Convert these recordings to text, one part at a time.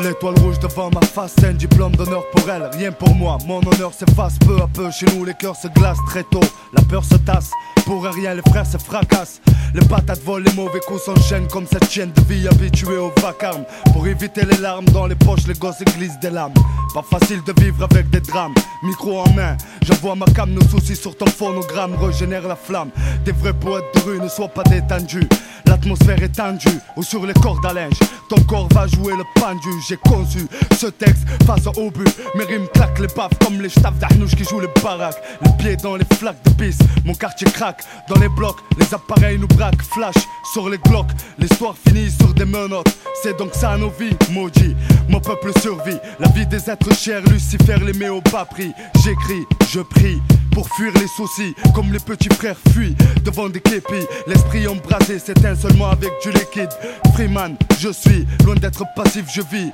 L'étoile rouge devant ma face, c'est un diplôme d'honneur pour elle. Rien pour moi, mon honneur s'efface peu à peu. Chez nous, les cœurs se glacent très tôt. La peur se tasse. Pour rien, les frères se fracassent. Les patates volent, les mauvais coups s'enchaînent comme cette chienne de vie habituée au vacarme. Pour éviter les larmes dans les poches, les gosses glissent des lames. Pas facile de vivre avec des drames. Micro en main, j'envoie ma cam, nos soucis sur ton phonogramme régénère la flamme. Des vrais poètes de rue ne soient pas détendus. L'atmosphère est tendue, ou sur les cordes à linge. Ton corps va jouer le pendu. J'ai conçu ce texte face au but. Mes rimes claquent les baffes comme les staffs d'Arnouche qui jouent les baraques. Les pieds dans les flaques de pisse. Mon quartier craque dans les blocs. Les appareils nous braquent, flash sur les glocks. L'histoire finit sur des menottes. C'est donc ça nos vies, maudit. Mon peuple survit. La vie des êtres chers, Lucifer les met au bas prix. J'écris, je prie pour fuir les soucis. Comme les petits frères fuient devant des képis. L'esprit embrasé s'éteint seulement avec du liquide. Freeman, je suis loin d'être passif, je vis.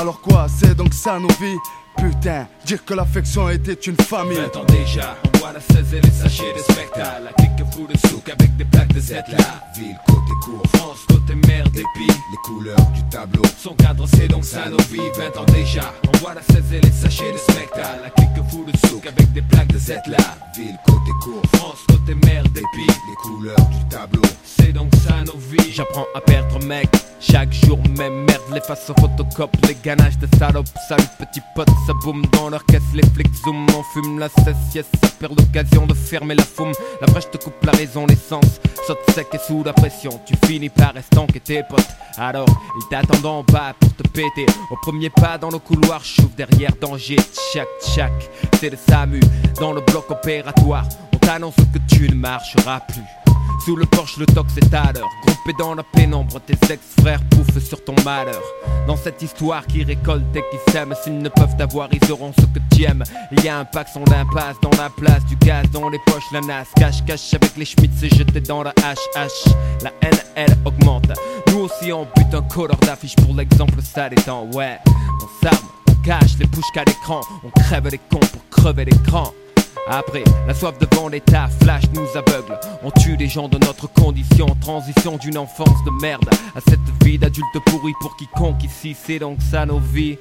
Alors quoi, c'est donc ça nos vies? Putain, dire que l'affection était une famille. 20 ans déjà, on voit la 16 et les sachets de spectacle. La clique fou de souk avec des plaques de Z là. Ville, côté court, France, côté mer, dépit. les couleurs du tableau. Son cadre, c'est donc ça nos vies. 20 ans déjà, on voit la 16 et les sachets de spectacle. La clique fou de souk avec des plaques de Z là. Ville, côté court, France, côté mer, dépit. les couleurs du tableau. C'est donc ça nos vies. J'apprends à perdre, mec. Chaque jour, même merde, les faces au photocop, les ganaches de salopes. Salut, petit pote, ça boum dans leur caisse, les flics zoom. On fume la cesse, yes, ça perd l'occasion de fermer la foume. La brèche te coupe la raison, l'essence. Saute sec et sous la pression, tu finis par estanquer tes potes. Alors, ils t'attendent en bas pour te péter. Au premier pas dans le couloir, j'ouvre derrière danger. Tchac, tchac, c'est le SAMU. Dans le bloc opératoire, on t'annonce que tu ne marcheras plus. Sous le porche, le à l'heure. Groupé dans la pénombre, tes ex-frères pouffent sur ton malheur. Dans cette histoire qui récolte et qui sème, s'ils ne peuvent t'avoir, ils auront ce que tu aimes. Il y a un pack sans l'impasse, dans la place, du gaz dans les poches, la nasse. Cache, cache avec les schmitts et jeté dans la HH. La haine, elle augmente. Nous aussi, on bute un couleur d'affiche pour l'exemple, ça détend. Ouais, on s'arme, on cache les bouches qu'à l'écran. On crève les cons pour crever l'écran. Après, la soif devant l'état flash nous aveugle. On tue des gens de notre condition, transition d'une enfance de merde à cette vie d'adulte pourri pour quiconque ici, c'est donc ça nos vies.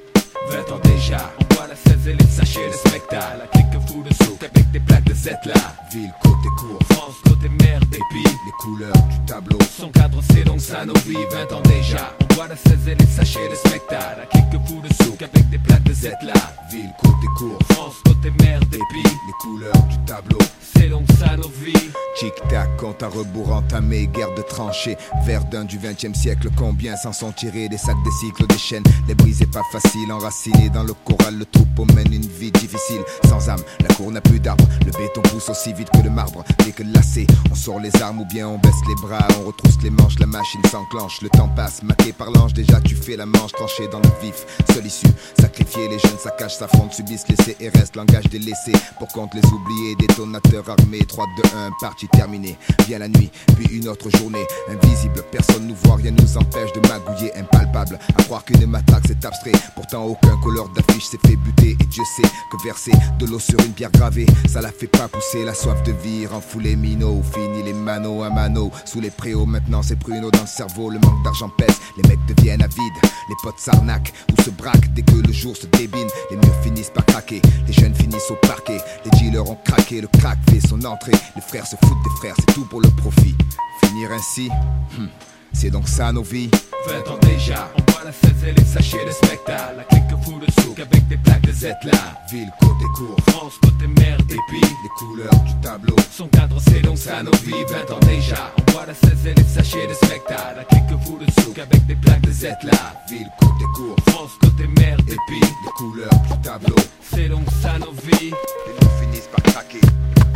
20 ans déjà, on voit la 16 et les sachets de spectacle. La clique fou de souk avec des plaques de Z là. Ville, côté court, France, côté mer, dépit. les couleurs du tableau. Son cadre, c'est donc ça nos vies, 20 ans déjà. On voit la 16 et les sachets de spectacle. La clique fou de souk avec des plaques de Z là. Ville, côté court, France, côté mer, dépit. les couleurs du tableau. C'est donc ça nos vies. Tic-tac, compte à rebours entamé, guerre de tranchées. Verdun du 20 e siècle, combien s'en sont tirés des sacs, des cycles, des chaînes. Les briser pas facile, enracinés dans le choral, le troupeau mène une vie difficile. Sans âme, la cour n'a plus d'arbre. Le béton pousse aussi vite que le marbre. Dès que lassé, on sort les armes ou bien on baisse les bras, on retrousse les manches, la machine s'enclenche. Le temps passe, maqué par l'ange, déjà tu fais la manche, tranché dans le vif. Seule issue, sacrifier les jeunes, saccages, s'affrontent, subissent, et reste, langage délaissé. Pour compte les oubliés, détonateurs armés, 3, 2, 1, partie terminée. Vient la nuit, puis une autre journée. Invisible, personne nous voit, rien nous empêche de magouiller, impalpable. À croire qu'une matraque c'est abstrait. Pourtant, aucun couleur d'affiche s'est fait buter. Et Dieu sait que verser de l'eau sur une pierre gravée, ça la fait pas pousser. La soif de vie rend fou les minots. Fini les manos à mano. Sous les préaux, maintenant c'est pruneau dans le cerveau. Le manque d'argent pèse, les mecs deviennent avides. Les potes s'arnaquent ou se braquent dès que le jour se débine. Les murs finissent par craquer, les jeunes finissent au parquet. Les dealers ont craqué, le crack fait son entrée. Les frères se foutent des frères, c'est tout pour le profit. Finir ainsi, hmm, c'est donc ça nos vies. 20 ans déjà, on voit la 16 et les sachets de spectacle. La clique fou de souk avec des plaques de Z là. Ville, côté court, France, côté mer, dépit. les couleurs du tableau. Son cadre, c'est donc ça nos vies. 20 ans déjà, on voit la 16 et les sachets de spectacle. La clique fou de souk avec des plaques de Z là. Ville, côté court, France, côté mer, dépit. les couleurs du tableau. C'est donc ça nos vies. Les murs finissent par craquer.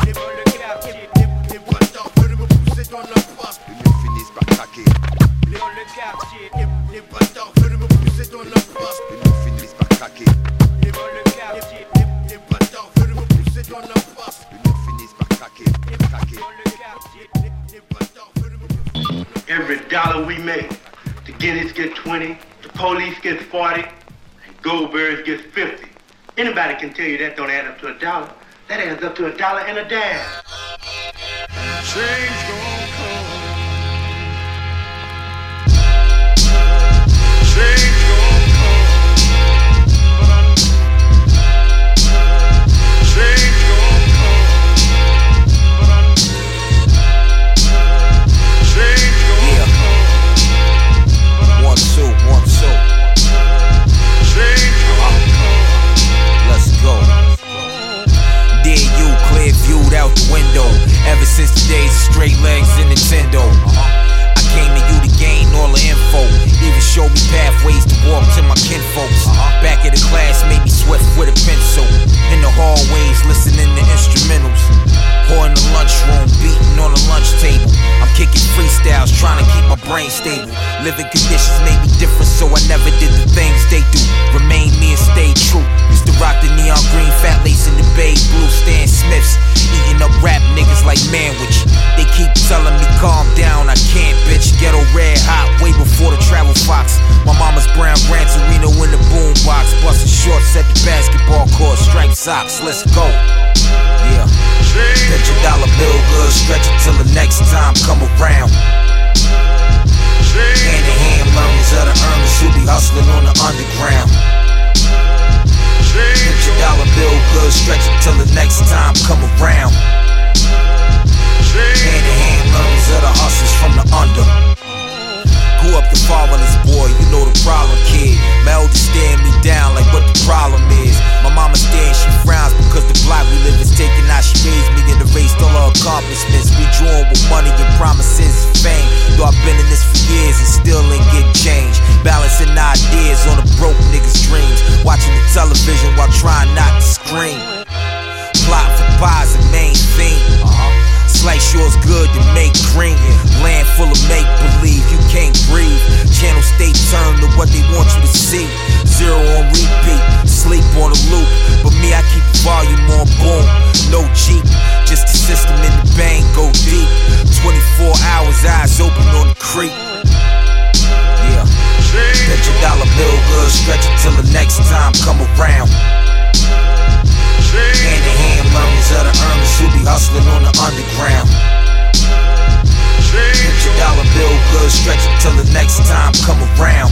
Les veulent me pousser dans l'impasse. Les finissent par craquer. Les les- les bâtards veulent me pousser dans l'impasse. Les murs finissent par craquer. Les les- les bâtards veulent me pousser dans l'impasse. Les murs finissent par craquer. Craquer. Les- les bâtards veulent me pousser dans l'impasse. Every dollar we make, the Guinness get 20, the police get 40, and Goldbergs get 50. Anybody can tell you that don't add up to a dollar. That adds up to a dollar and a dime. Change gon' come. Change gon' come. But I Change gon' come. But I Change gon' Yeah. come. One, two, one, viewed out the window. Ever since the days of straight legs and Nintendo. Uh-huh. I came to you to gain all the info. Even show me pathways to walk to my kinfolks. Uh-huh. Back of the class made me swift with a pencil. In the hallways, listening to instrumentals. Or in the lunchroom, beating on the lunch table. I'm kicking freestyles, trying to keep my brain stable. Living conditions made me different, so I never did the things they do. Remain me and stay true. Used to rock the neon green fat lace in the bay blue Stan Smiths. Rap niggas like Manwich. They keep telling me calm down, I can't, bitch. Ghetto red hot, way before the travel fox. My mama's brown Gran Torino in the boombox. Busting shorts at the basketball court, striped socks, let's go. Yeah. Bet your dollar bill good, stretch it till the next time come around. Hand in hand, learners of the earners who be hustling on the underground. Your dollar bill good, stretch it till the next time come around. Hand in hand, learners of the hustlers from the under. Grew up the fatherless boy, you know the problem, kid. My elders staring me down like what the problem is. My mama staring, she frowns because the block we live is taking out. She raised me and erased all her accomplishments. We drawn with money and promises of fame. Though I've been in this for years and still ain't getting changed. Balancing ideas on a broke nigga's dreams. Watching the television while trying not to scream. Plot for pies and main theme. Slice yours good to make green. Land full of make believe, you can't breathe. Channel stay turned to what they want you to see. Zero on repeat, sleep on a loop. But me, I keep the volume on boom. No cheap, just the system in the bang go deep. 24 hours, eyes open on the creek. Yeah. Bet your dollar bill good, stretch it till the next time come around. Hand hand, of the earners who be hustling on the underground. Bet your dollar bill good, stretch it till the next time come around.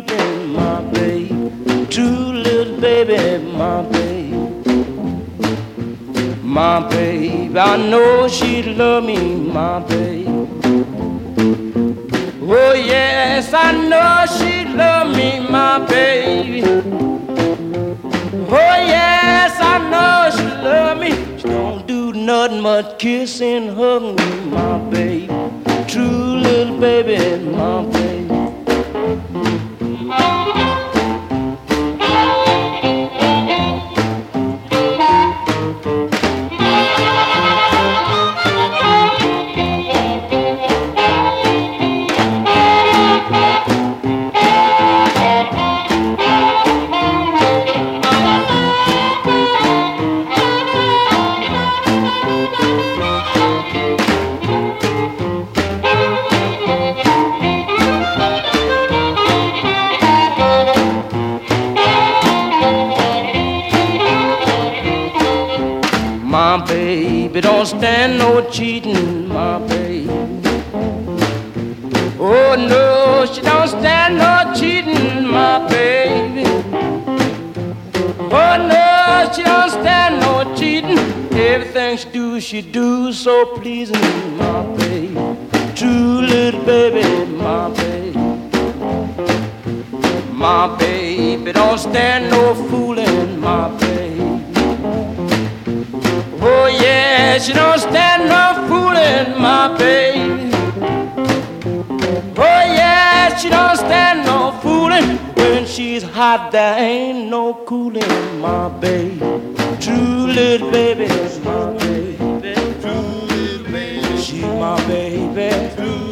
My baby. True little baby, my baby. My baby, I know she'd love me, my baby. Oh yes, I know she'd love me, my baby. Oh yes, I know she love me. She don't do nothing but kiss and hug me, my baby. True little baby, my baby. She do, so pleasing, my baby. True little baby, my baby. My baby don't stand no fooling, my baby. Oh yeah, she don't stand no fooling, my baby. Oh yeah, she don't stand no fooling. When she's hot, there ain't no cooling, my baby. True little baby, my my baby. True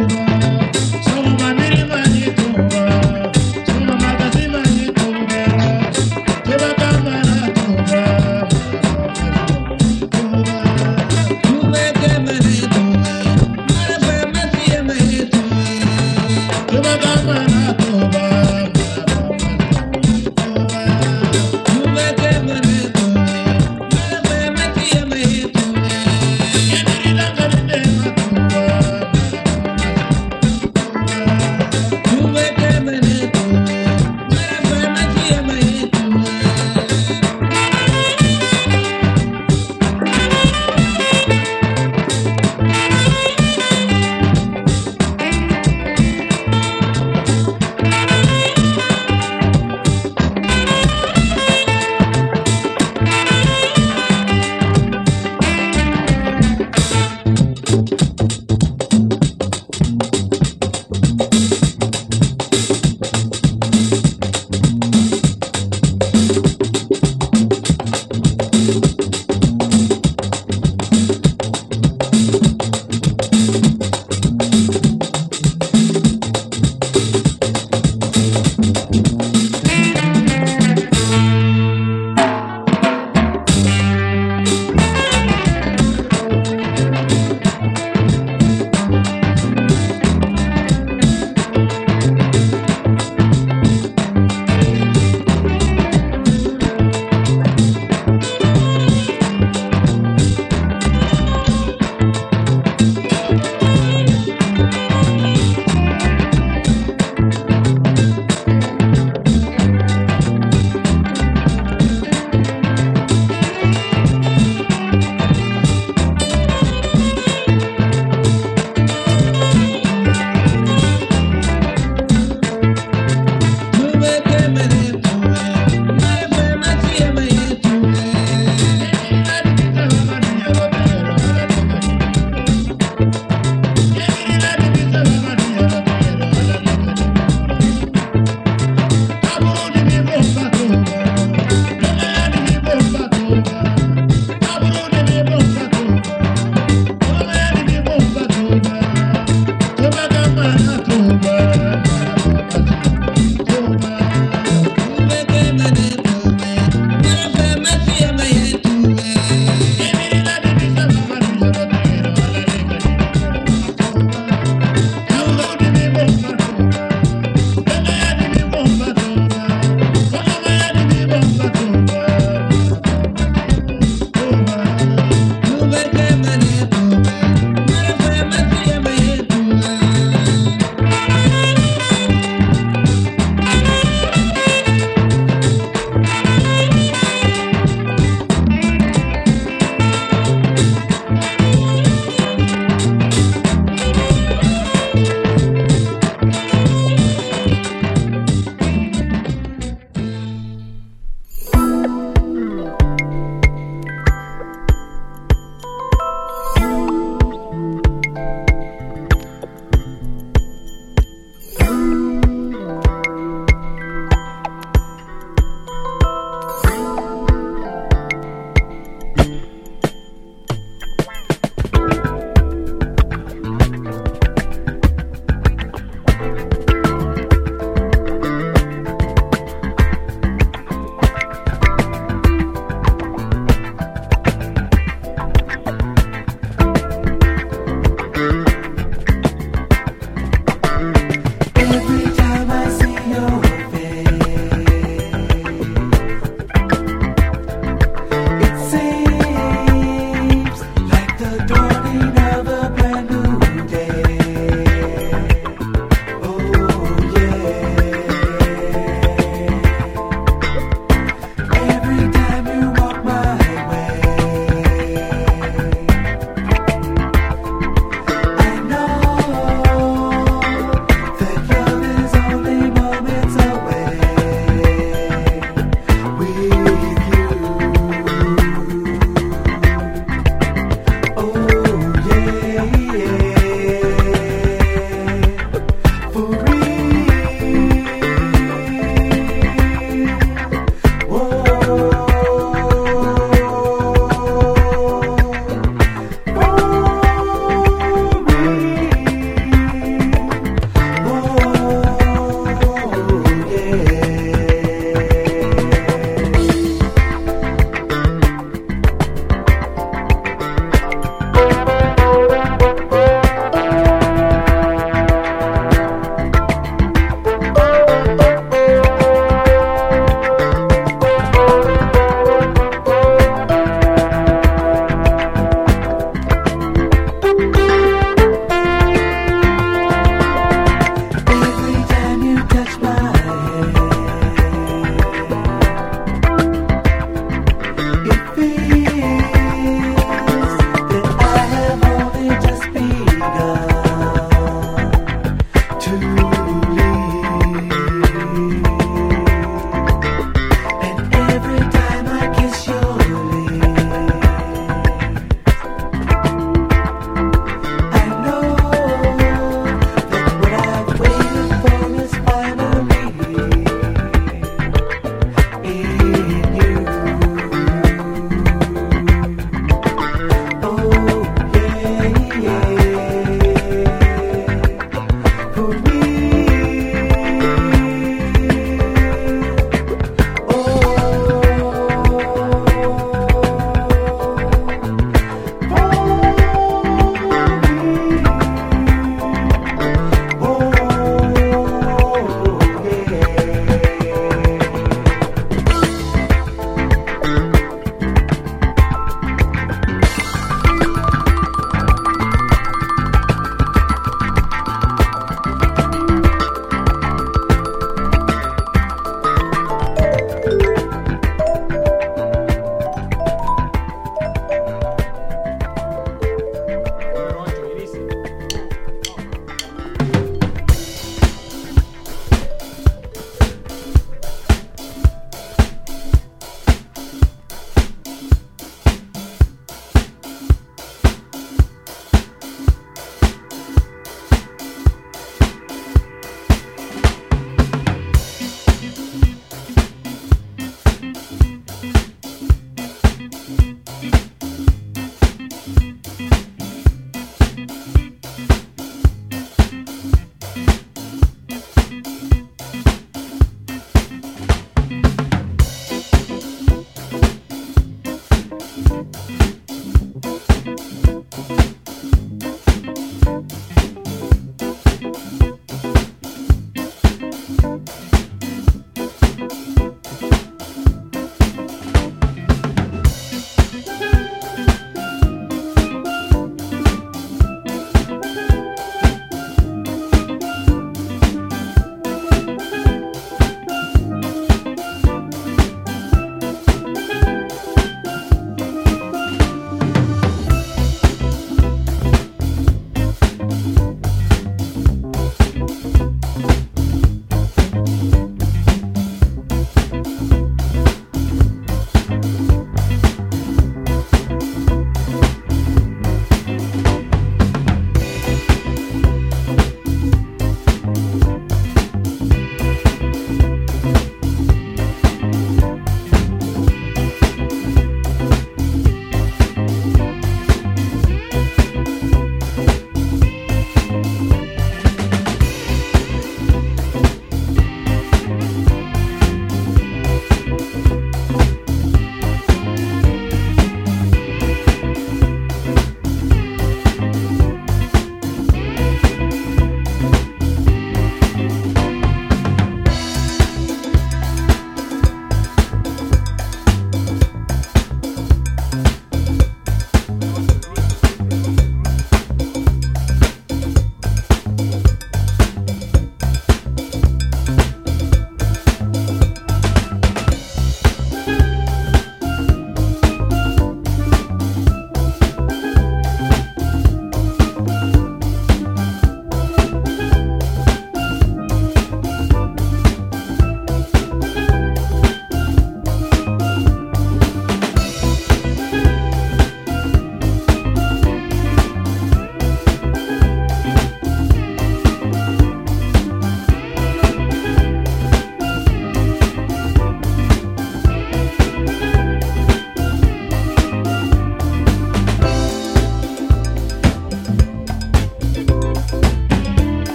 Thank you.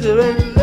misery.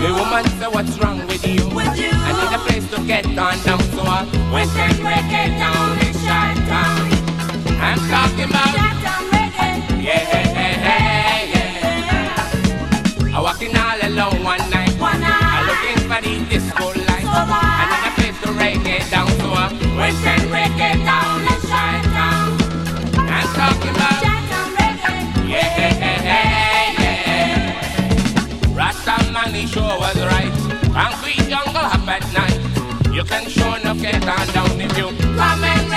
The woman said, what's wrong with you? With you? I need a place to get on down, so I went and break it down. can sure enough get on down if you comment.